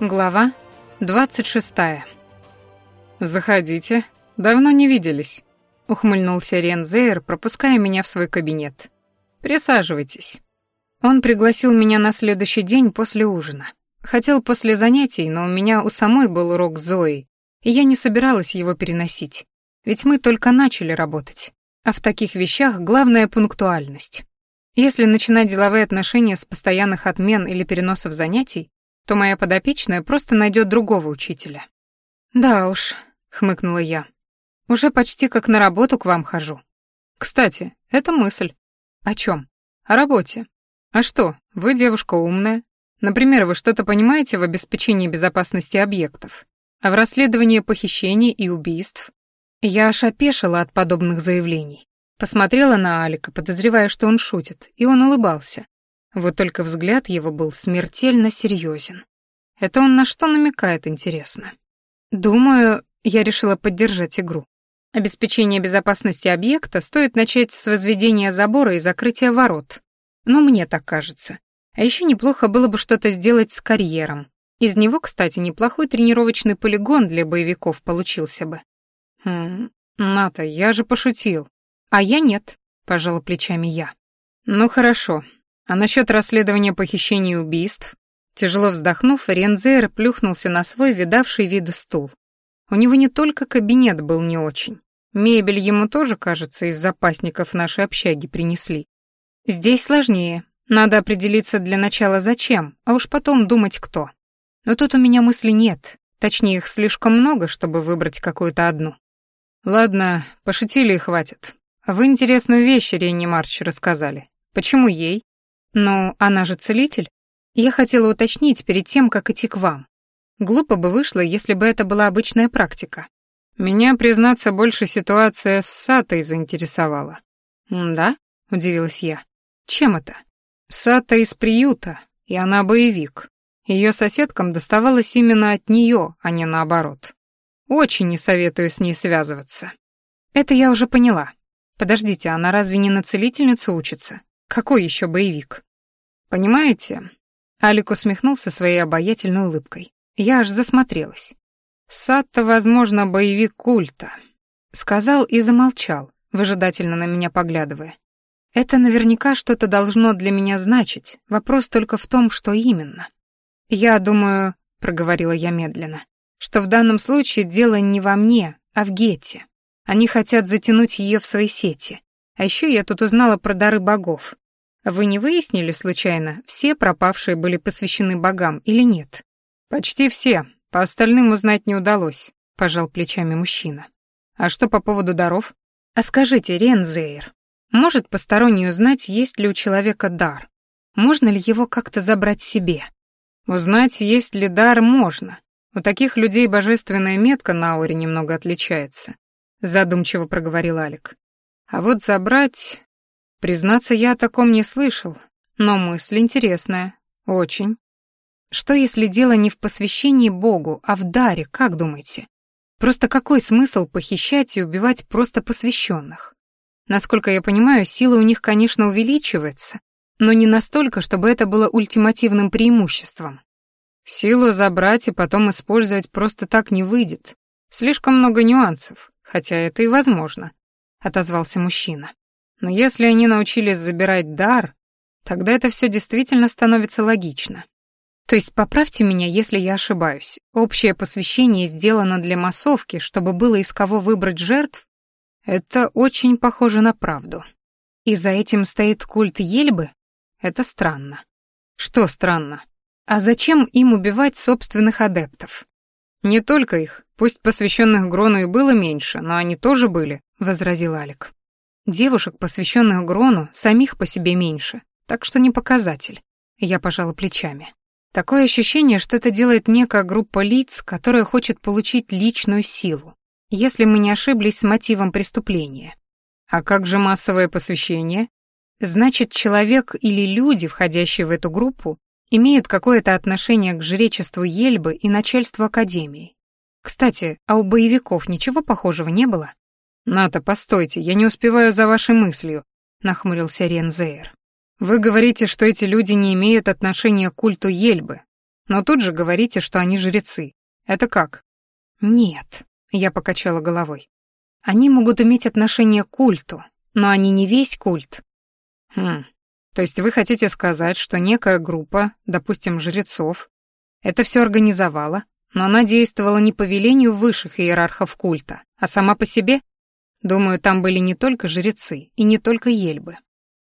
Глава 26. «Заходите. Давно не виделись», — ухмыльнулся Рензейр, пропуская меня в свой кабинет. «Присаживайтесь». Он пригласил меня на следующий день после ужина. Хотел после занятий, но у меня у самой был урок Зои, и я не собиралась его переносить, ведь мы только начали работать. А в таких вещах главная пунктуальность. Если начинать деловые отношения с постоянных отмен или переносов занятий, то моя подопечная просто найдет другого учителя. «Да уж», — хмыкнула я, — «уже почти как на работу к вам хожу». «Кстати, это мысль». «О чем? «О работе. А что, вы девушка умная. Например, вы что-то понимаете в обеспечении безопасности объектов, а в расследовании похищений и убийств?» Я аж опешила от подобных заявлений. Посмотрела на Алика, подозревая, что он Вот только взгляд его был смертельно серьезен. Это он на что намекает, интересно? Думаю, я решила поддержать игру. Обеспечение безопасности объекта стоит начать с возведения забора и закрытия ворот. Но мне так кажется. А еще неплохо было бы что-то сделать с карьером. Из него, кстати, неплохой тренировочный полигон для боевиков получился бы. Хм, Ната, я же пошутил. А я нет, пожала плечами я. Ну хорошо, а Насчет расследования похищений и убийств, тяжело вздохнув, Рензер плюхнулся на свой видавший виды стул. У него не только кабинет был не очень. Мебель ему тоже, кажется, из запасников нашей общаги принесли. Здесь сложнее. Надо определиться для начала зачем, а уж потом думать кто. Но тут у меня мыслей нет. Точнее, их слишком много, чтобы выбрать какую-то одну. Ладно, пошутили и хватит. А вы интересную вещь Ренни Марч рассказали. Почему ей? Но она же целитель. Я хотела уточнить перед тем, как идти к вам. Глупо бы вышло, если бы это была обычная практика. Меня, признаться, больше ситуация с Сатой заинтересовала. «Да?» — удивилась я. «Чем это?» «Сата из приюта, и она боевик. Ее соседкам доставалось именно от нее, а не наоборот. Очень не советую с ней связываться». «Это я уже поняла. Подождите, она разве не на целительницу учится? Какой еще боевик? Понимаете? Алик усмехнулся своей обаятельной улыбкой. Я аж засмотрелась. Сатта, возможно, боевик культа. Сказал и замолчал, выжидательно на меня поглядывая. Это наверняка что-то должно для меня значить. Вопрос только в том, что именно. Я думаю, проговорила я медленно, что в данном случае дело не во мне, а в Гете. Они хотят затянуть ее в свои сети. А еще я тут узнала про дары богов. Вы не выяснили случайно, все пропавшие были посвящены богам или нет? Почти все. По остальным узнать не удалось, пожал плечами мужчина. А что по поводу даров? А скажите, Рензейр, может посторонний узнать, есть ли у человека дар? Можно ли его как-то забрать себе? Узнать, есть ли дар, можно. У таких людей божественная метка на ауре немного отличается, задумчиво проговорил Алик. А А вот забрать... Признаться, я о таком не слышал, но мысль интересная. Очень. Что если дело не в посвящении Богу, а в даре, как думаете? Просто какой смысл похищать и убивать просто посвященных? Насколько я понимаю, сила у них, конечно, увеличивается, но не настолько, чтобы это было ультимативным преимуществом. Силу забрать и потом использовать просто так не выйдет. Слишком много нюансов, хотя это и возможно. отозвался мужчина. Но если они научились забирать дар, тогда это все действительно становится логично. То есть поправьте меня, если я ошибаюсь. Общее посвящение сделано для массовки, чтобы было из кого выбрать жертв? Это очень похоже на правду. И за этим стоит культ Ельбы? Это странно. Что странно? А зачем им убивать собственных адептов? Не только их, пусть посвященных Грону и было меньше, но они тоже были, — возразил Алик. Девушек, посвященных Грону, самих по себе меньше, так что не показатель. Я пожала плечами. Такое ощущение, что это делает некая группа лиц, которая хочет получить личную силу, если мы не ошиблись с мотивом преступления. А как же массовое посвящение? Значит, человек или люди, входящие в эту группу, имеют какое-то отношение к жречеству Ельбы и начальству Академии. Кстати, а у боевиков ничего похожего не было? «Ната, постойте, я не успеваю за вашей мыслью», — нахмурился Рензейр. «Вы говорите, что эти люди не имеют отношения к культу Ельбы, но тут же говорите, что они жрецы. Это как?» «Нет», — я покачала головой. «Они могут иметь отношение к культу, но они не весь культ». «Хм, то есть вы хотите сказать, что некая группа, допустим, жрецов, это все организовала, но она действовала не по велению высших иерархов культа, а сама по себе?» Думаю, там были не только жрецы и не только ельбы.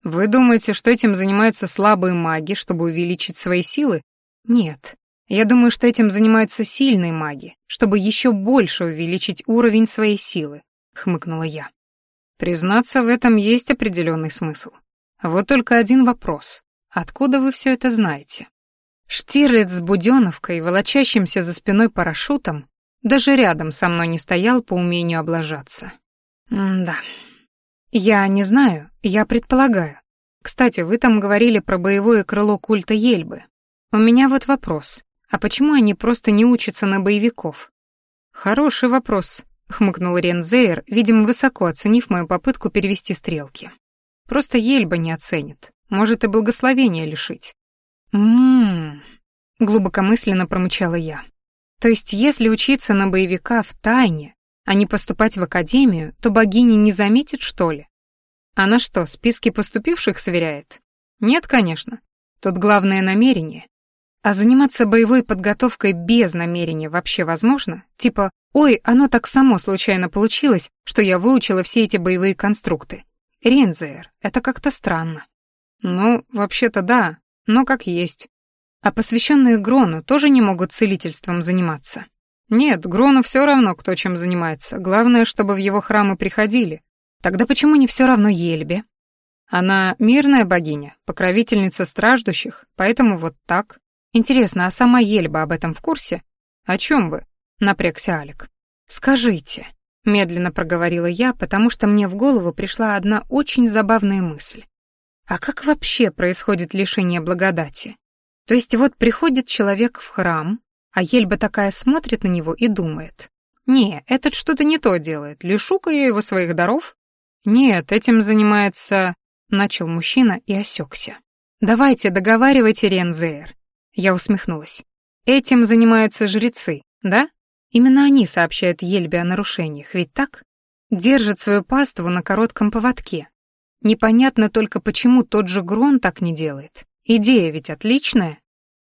Вы думаете, что этим занимаются слабые маги, чтобы увеличить свои силы? Нет. Я думаю, что этим занимаются сильные маги, чтобы еще больше увеличить уровень своей силы, хмыкнула я. Признаться, в этом есть определенный смысл. Вот только один вопрос. Откуда вы все это знаете? Штирлиц с Будённовкой, волочащимся за спиной парашютом, даже рядом со мной не стоял по умению облажаться. М Да. Я не знаю, я предполагаю. Кстати, вы там говорили про боевое крыло культа Ельбы. У меня вот вопрос. А почему они просто не учатся на боевиков? Хороший вопрос, хмыкнул Рензейр, видимо, высоко оценив мою попытку перевести стрелки. Просто Ельба не оценит. Может и благословение лишить. Мм. Глубокомысленно промычала я. То есть, если учиться на боевика в тайне, а не поступать в академию, то богиня не заметит, что ли? Она что, списки поступивших сверяет? Нет, конечно. Тут главное намерение. А заниматься боевой подготовкой без намерения вообще возможно? Типа, ой, оно так само случайно получилось, что я выучила все эти боевые конструкты. Рензер, это как-то странно. Ну, вообще-то да, но как есть. А посвященные Грону тоже не могут целительством заниматься. Нет, Грону все равно, кто чем занимается. Главное, чтобы в его храмы приходили. Тогда почему не все равно Ельбе? Она мирная богиня, покровительница страждущих, поэтому вот так. Интересно, а сама Ельба об этом в курсе? О чем вы? Напрягся Алик. Скажите, медленно проговорила я, потому что мне в голову пришла одна очень забавная мысль. А как вообще происходит лишение благодати? То есть вот приходит человек в храм, а Ельба такая смотрит на него и думает. «Не, этот что-то не то делает. Лишу-ка я его своих даров?» «Нет, этим занимается...» — начал мужчина и осекся. «Давайте, договаривайте, Рензейр». Я усмехнулась. «Этим занимаются жрецы, да? Именно они сообщают Ельбе о нарушениях, ведь так? Держат свою паству на коротком поводке, Непонятно только, почему тот же Грон так не делает. Идея ведь отличная. У него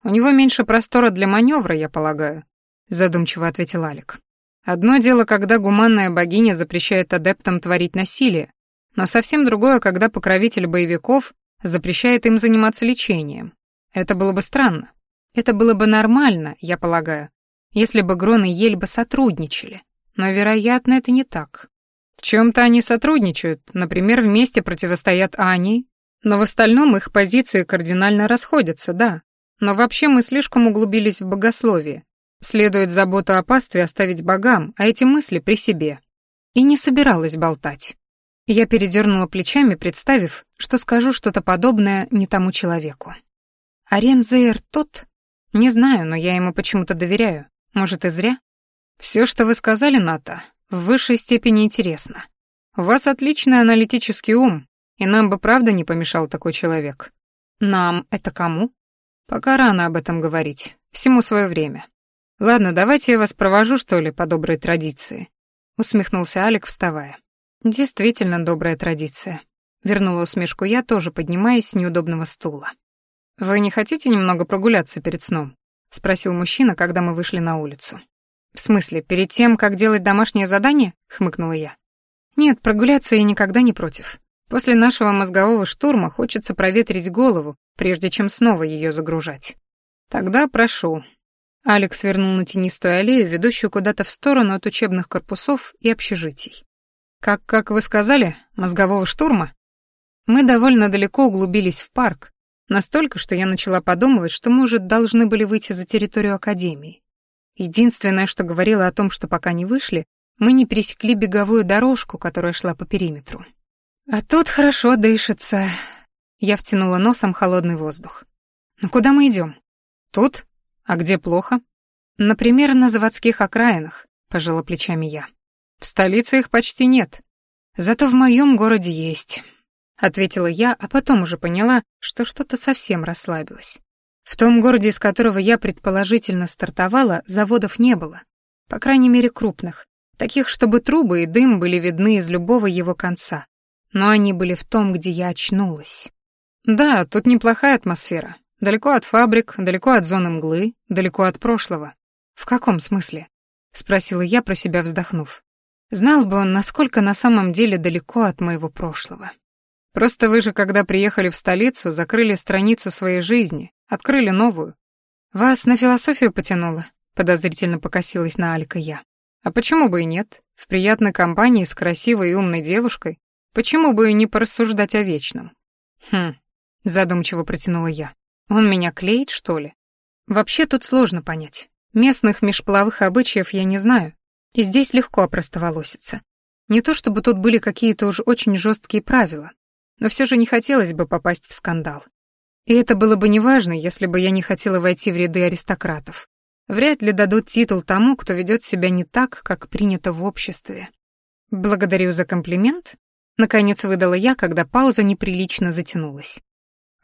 «У него меньше простора для маневра, я полагаю», — задумчиво ответил Алик. «Одно дело, когда гуманная богиня запрещает адептам творить насилие, но совсем другое, когда покровитель боевиков запрещает им заниматься лечением. Это было бы странно. Это было бы нормально, я полагаю, если бы Грон и Ельба сотрудничали. Но, вероятно, это не так. В чем-то они сотрудничают, например, вместе противостоят Ани, но в остальном их позиции кардинально расходятся, да. Но вообще мы слишком углубились в богословие. Следует заботу о пастве оставить богам, а эти мысли при себе. И не собиралась болтать. Я передернула плечами, представив, что скажу что-то подобное не тому человеку. Арен Зейр тот? Не знаю, но я ему почему-то доверяю. Может, и зря? Все, что вы сказали, Ната, в высшей степени интересно. У вас отличный аналитический ум, и нам бы правда не помешал такой человек. Нам это кому? Пока Пока рано об этом говорить. Всему свое время. Ладно, давайте я вас провожу, что ли, по доброй традиции. Усмехнулся Алик, вставая. Действительно добрая традиция. Вернула усмешку я, тоже поднимаясь с неудобного стула. «Вы не хотите немного прогуляться перед сном?» — спросил мужчина, когда мы вышли на улицу. «В смысле, перед тем, как делать домашнее задание?» — хмыкнула я. «Нет, прогуляться я никогда не против. После нашего мозгового штурма хочется проветрить голову, прежде чем снова ее загружать. Тогда прошу. Алекс вернул на тенистую аллею, ведущую куда-то в сторону от учебных корпусов и общежитий. Как, как вы сказали, мозгового штурма? Мы довольно далеко углубились в парк, настолько, что я начала подумывать, что может, должны были выйти за территорию академии. Единственное, что говорило о том, что пока не вышли, мы не пересекли беговую дорожку, которая шла по периметру. А тут хорошо дышится. Я втянула носом холодный воздух. Ну куда мы идем? Тут? А где плохо? Например, на заводских окраинах, пожала плечами я. В столице их почти нет. Зато в моем городе есть, ответила я, а потом уже поняла, что что-то совсем расслабилась. В том городе, из которого я предположительно стартовала, заводов не было. По крайней мере, крупных. Таких, чтобы трубы и дым но они были в том, где я очнулась. Да, тут неплохая атмосфера. Далеко от фабрик, далеко от зоны мглы, далеко от прошлого. В каком смысле? Спросила я про себя, вздохнув. Знал бы он, насколько на самом деле далеко от моего прошлого. Просто вы же, когда приехали в столицу, закрыли страницу своей жизни, открыли новую. Вас на философию потянуло, подозрительно покосилась на Алька я. А почему бы и нет? В приятной компании с красивой и умной девушкой Почему бы и не порассуждать о вечном? Хм, задумчиво протянула я. Он меня клеит, что ли? Вообще тут сложно понять. Местных межплавых обычаев я не знаю, и здесь легко опростоволоситься. Не то чтобы тут были какие-то уж очень жесткие правила, но все же не хотелось бы попасть в скандал. И это было бы неважно, если бы я не хотела войти в ряды аристократов. Вряд ли дадут титул тому, кто ведет себя не так, как принято в обществе. Благодарю за комплимент, Наконец выдала я, когда пауза неприлично затянулась.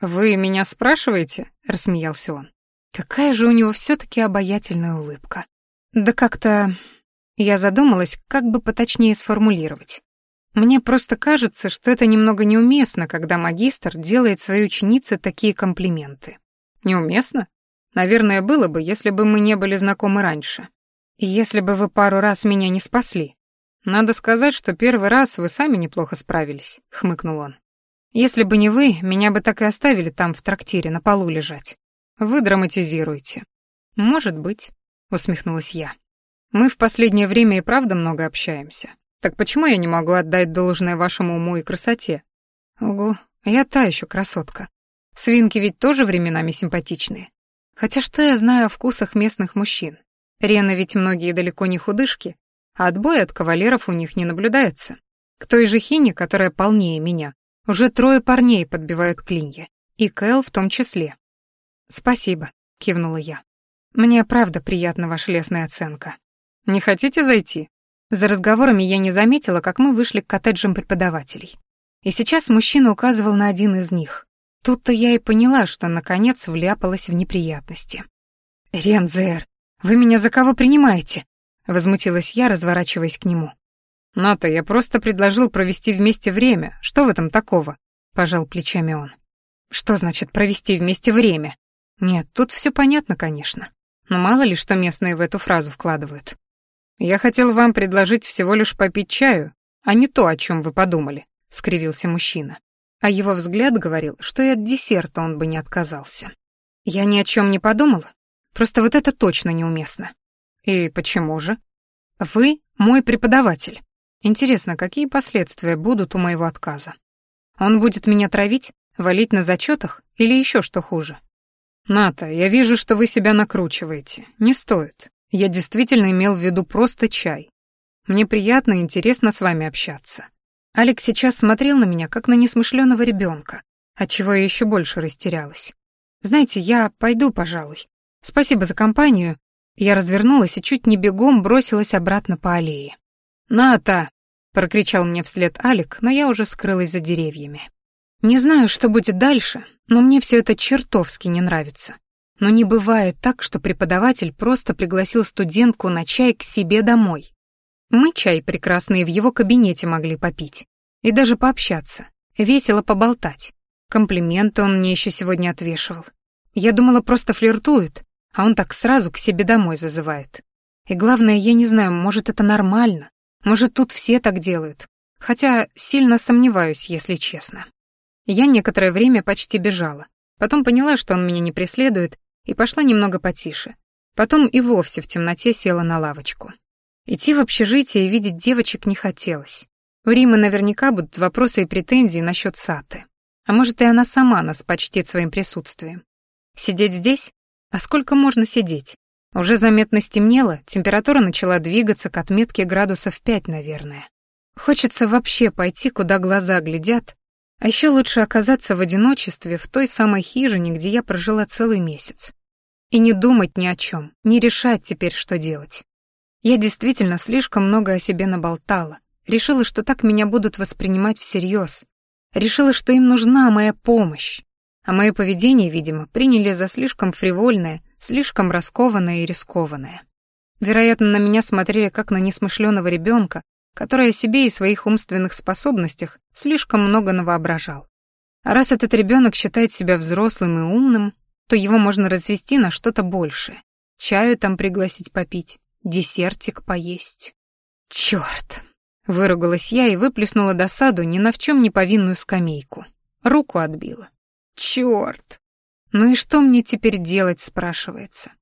«Вы меня спрашиваете?» — рассмеялся он. «Какая же у него все-таки обаятельная улыбка». «Да как-то...» Я задумалась, как бы поточнее сформулировать. «Мне просто кажется, что это немного неуместно, когда магистр делает своей ученице такие комплименты». «Неуместно? Наверное, было бы, если бы мы не были знакомы раньше. Если бы вы пару раз меня не спасли», надо сказать, что первый раз вы сами неплохо справились», — хмыкнул он. «Если бы не вы, меня бы так и оставили там в трактире на полу лежать. Вы драматизируете». «Может быть», — усмехнулась я. «Мы в последнее время и правда много общаемся. Так почему я не могу отдать должное вашему уму и красоте?» «Ого, я та еще красотка. Свинки ведь тоже временами симпатичные. Хотя что я знаю о вкусах местных мужчин? Рена ведь многие далеко не худышки, а Отбоя от кавалеров у них не наблюдается. К той же Хине, которая полнее меня, уже трое парней подбивают клинья, и Кэл в том числе. «Спасибо», — кивнула я. «Мне правда приятна ваша лесная оценка. Не хотите зайти?» За разговорами я не заметила, как мы вышли к коттеджам преподавателей. И сейчас мужчина указывал на один из них. Тут-то я и поняла, что, наконец, вляпалась в неприятности. «Рензер, вы меня за кого принимаете?» Возмутилась я, разворачиваясь к нему. «Ната, я просто предложил провести вместе время. Что в этом такого?» — пожал плечами он. «Что значит провести вместе время?» «Нет, тут все понятно, конечно. Но мало ли, что местные в эту фразу вкладывают». «Я хотел вам предложить всего лишь попить чаю, а не то, о чем вы подумали», — скривился мужчина. А его взгляд говорил, что и от десерта он бы не отказался. «Я ни о чем не подумала. Просто вот это точно неуместно. И почему же? Вы мой преподаватель. Интересно, какие последствия будут у моего отказа? Он будет меня травить, валить на зачетах или еще что хуже? Ната, я вижу, что вы себя накручиваете. Не стоит. Я действительно имел в виду просто чай. Мне приятно и интересно с вами общаться. Алекс сейчас смотрел на меня, как на несмышленого ребенка, отчего я еще больше растерялась. Знаете, я пойду, пожалуй. Спасибо за компанию Я развернулась и чуть не бегом бросилась обратно по аллее. «Ната!» — прокричал мне вслед Алик, но я уже скрылась за деревьями. Не знаю, что будет дальше, но мне все это чертовски не нравится. Но не бывает так, что преподаватель просто пригласил студентку на чай к себе домой. Мы чай прекрасный в его кабинете могли попить. И даже пообщаться. Весело поболтать. Комплименты он мне еще сегодня отвешивал. Я думала, просто флиртует, а он так сразу к себе домой зазывает. И главное, я не знаю, может, это нормально. Может, тут все так делают. Хотя сильно сомневаюсь, если честно. Я некоторое время почти бежала. Потом поняла, что он меня не преследует, и пошла немного потише. Потом и вовсе в темноте села на лавочку. Идти в общежитие и видеть девочек не хотелось. У Римы наверняка будут вопросы и претензии насчет Саты. А может, и она сама нас почтит своим присутствием. Сидеть здесь? А А сколько можно сидеть? Уже заметно стемнело, температура начала двигаться к отметке градусов 5, наверное. Хочется вообще пойти, куда глаза глядят, а еще лучше оказаться в одиночестве в той самой хижине, где я прожила целый месяц. И не думать ни о чем, не решать теперь, что делать. Я действительно слишком много о себе наболтала, решила, что так меня будут воспринимать всерьез, решила, что им нужна моя помощь, а Мое поведение, видимо, приняли за слишком фривольное, слишком раскованное и рискованное. Вероятно, на меня смотрели как на несмышленого ребенка, который о себе и своих умственных способностях слишком много навоображал. А раз этот ребенок считает себя взрослым и умным, то его можно развести на что-то большее. Чаю там пригласить попить, десертик поесть. Черт! Выругалась я и выплеснула досаду ни на в чем не повинную скамейку. Руку отбила. Черт! Ну и что мне теперь делать, спрашивается.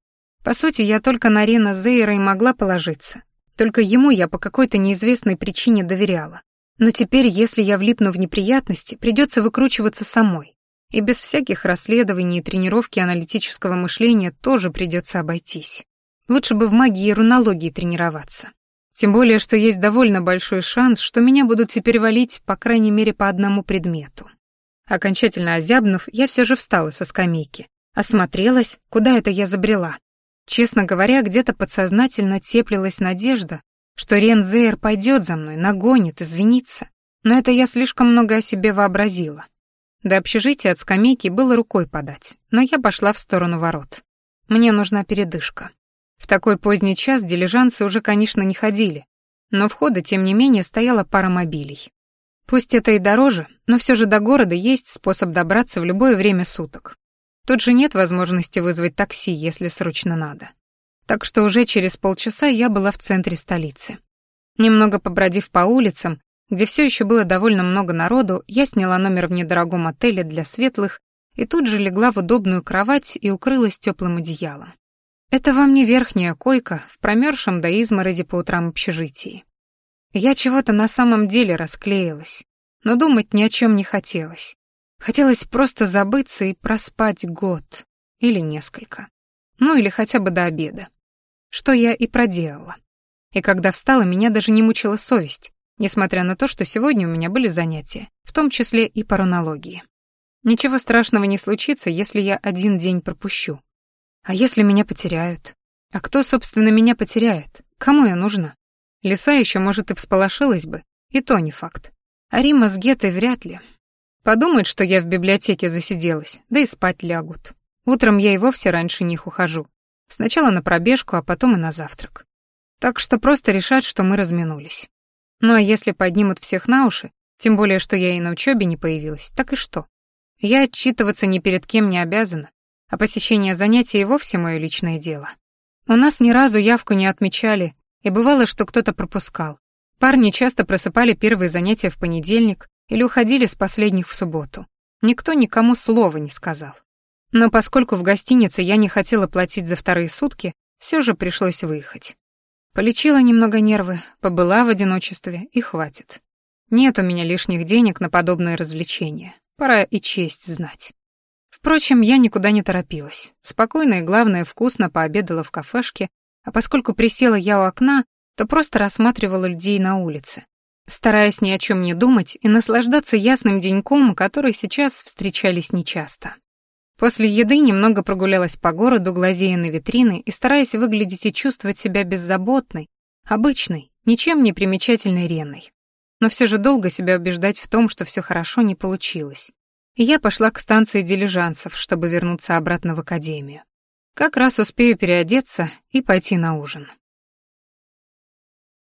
По сути, я только на Рена Зейра и могла положиться. Только ему я по какой-то неизвестной причине доверяла. Но теперь, если я влипну в неприятности, придется выкручиваться самой. И без всяких расследований и тренировки аналитического мышления тоже придется обойтись. Лучше бы в магии и рунологии тренироваться. Тем более, что есть довольно большой шанс, что меня будут теперь валить по крайней мере по одному предмету. Окончательно озябнув, я все же встала со скамейки. Осмотрелась, куда это я забрела. Честно говоря, где-то подсознательно теплилась надежда, что Рен Зейр пойдет за мной, нагонит, извинится. Но это я слишком много о себе вообразила. До общежития от скамейки было рукой подать, но я пошла в сторону ворот. Мне нужна передышка. В такой поздний час дилижансы уже, конечно, не ходили, но входа, тем не менее, стояла пара мобилей. Пусть это и дороже, но все же до города есть способ добраться в любое время суток. Тут же нет возможности вызвать такси, если срочно надо. Так что уже через полчаса я была в центре столицы. Немного побродив по улицам, где все еще было довольно много народу, я сняла номер в недорогом отеле для светлых и тут же легла в удобную кровать и укрылась теплым одеялом. Это вам не верхняя койка в промерзшем до изморози по утрам общежитии. Я чего-то на самом деле расклеилась, но думать ни о чем не хотелось. Хотелось просто забыться и проспать год или несколько. Ну или хотя бы до обеда. Что я и проделала. И когда встала, меня даже не мучила совесть, несмотря на то, что сегодня у меня были занятия, в том числе и по рунологии. Ничего страшного не случится, если я один день пропущу. А если меня потеряют? А кто, собственно, меня потеряет? Кому я нужна? Лиса еще, может, и всполошилась бы, и то не факт. А Рима с Гетой вряд ли. Подумают, что я в библиотеке засиделась, да и спать лягут. Утром я и вовсе раньше них ухожу. Сначала на пробежку, а потом и на завтрак. Так что просто решат, что мы разминулись. Ну а если поднимут всех на уши, тем более, что я и на учебе не появилась, так и что? Я отчитываться ни перед кем не обязана, а посещение занятий и вовсе мое личное дело. У нас ни разу явку не отмечали и бывало, что кто-то пропускал. Парни часто просыпали первые занятия в понедельник или уходили с последних в субботу. Никто никому слова не сказал. Но поскольку в гостинице я не хотела платить за вторые сутки, все же пришлось выехать. Полечила немного нервы, побыла в одиночестве и хватит. Нет у меня лишних денег на подобные развлечения. Пора и честь знать. Впрочем, я никуда не торопилась. Спокойно и, главное, вкусно пообедала в кафешке а поскольку присела я у окна, то просто рассматривала людей на улице, стараясь ни о чем не думать и наслаждаться ясным деньком, который сейчас встречались нечасто. После еды немного прогулялась по городу, глазея на витрины и стараясь выглядеть и чувствовать себя беззаботной, обычной, ничем не примечательной Реной. Но все же долго себя убеждать в том, что все хорошо, не получилось. И я пошла к станции дилижансов, чтобы вернуться обратно в академию как раз успею переодеться и пойти на ужин.